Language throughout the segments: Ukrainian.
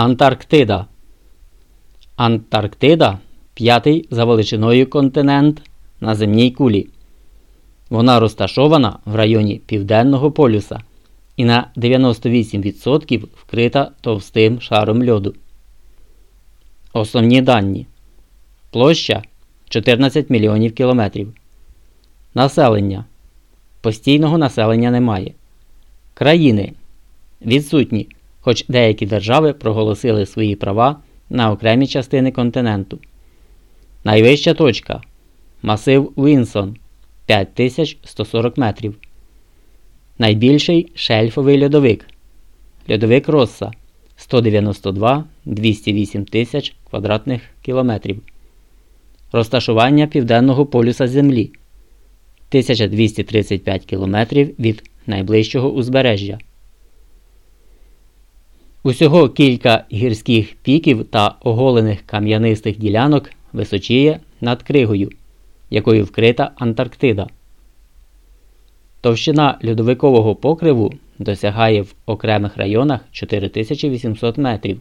Антарктида. Антарктида п'ятий за величиною континент на земній кулі. Вона розташована в районі Південного полюса і на 98% вкрита товстим шаром льоду. Основні дані. Площа 14 мільйонів кілометрів. Населення. Постійного населення немає. Країни відсутні хоч деякі держави проголосили свої права на окремі частини континенту. Найвища точка масив Уінсон 5140 метрів. Найбільший шельфовий льодовик. Льодовик Росса 192 208 тисяч квадратних кілометрів. Розташування Південного полюса Землі 1235 кілометрів від найближчого узбережжя. Усього кілька гірських піків та оголених кам'янистих ділянок височіє над кригою, якою вкрита Антарктида. Товщина льодовикового покриву досягає в окремих районах 4800 метрів,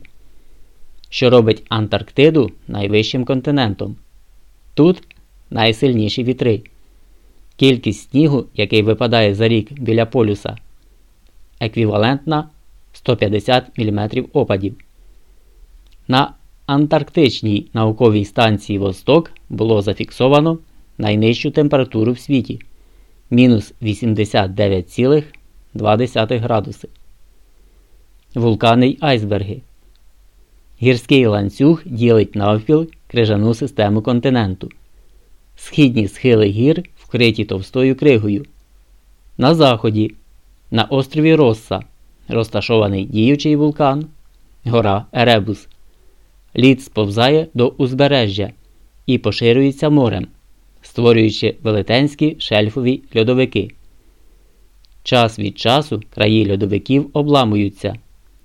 що робить Антарктиду найвищим континентом. Тут найсильніші вітри. Кількість снігу, який випадає за рік біля полюса, еквівалентна 150 мм опадів. На Антарктичній науковій станції Восток було зафіксовано найнижчу температуру в світі мінус 89,2 градуси. Вулкани й айсберги. Гірський ланцюг ділить навпіл крижану систему континенту. Східні схили гір вкриті товстою кригою. На заході, на острові Росса розташований діючий вулкан, гора Еребус. Лід сповзає до узбережжя і поширюється морем, створюючи велетенські шельфові льодовики. Час від часу краї льодовиків обламуються,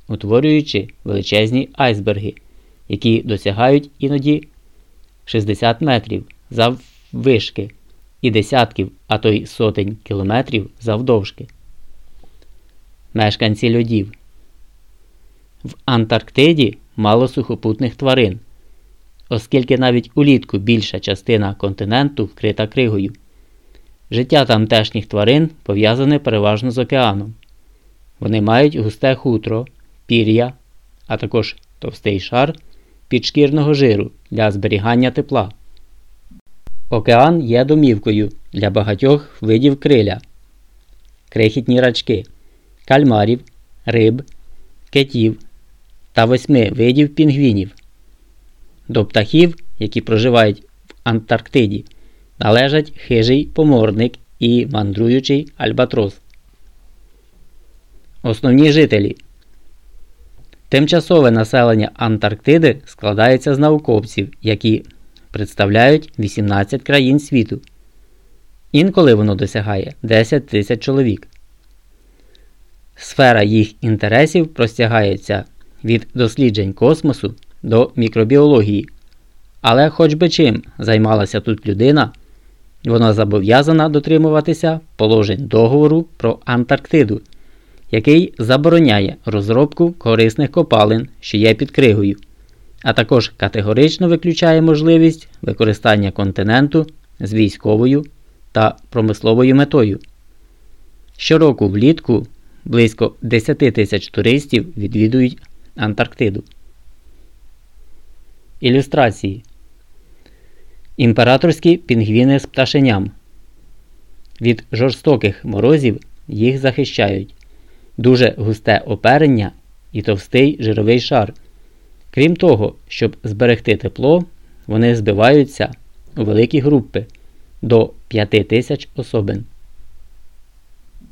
утворюючи величезні айсберги, які досягають іноді 60 метрів заввишки і десятків, а то й сотень кілометрів завдовжки мешканці льодів. В Антарктиді мало сухопутних тварин, оскільки навіть улітку більша частина континенту вкрита кригою. Життя тамтешніх тварин пов'язане переважно з океаном. Вони мають густе хутро, пір'я, а також товстий шар підшкірного жиру для зберігання тепла. Океан є домівкою для багатьох видів криля, крихітні рачки кальмарів, риб, китів та восьми видів пінгвінів. До птахів, які проживають в Антарктиді, належать хижий поморник і мандруючий альбатрос. Основні жителі. Тимчасове населення Антарктиди складається з науковців, які представляють 18 країн світу. Інколи воно досягає 10 тисяч чоловік. Сфера їх інтересів простягається від досліджень космосу до мікробіології. Але хоч би чим займалася тут людина, вона зобов'язана дотримуватися положень договору про Антарктиду, який забороняє розробку корисних копалин, що є під кригою, а також категорично виключає можливість використання континенту з військовою та промисловою метою. Щороку влітку Близько 10 тисяч туристів відвідують Антарктиду. Ілюстрації Імператорські пінгвіни з пташеням. Від жорстоких морозів їх захищають дуже густе оперення і товстий жировий шар. Крім того, щоб зберегти тепло, вони збиваються у великі групи до 5 тисяч особин.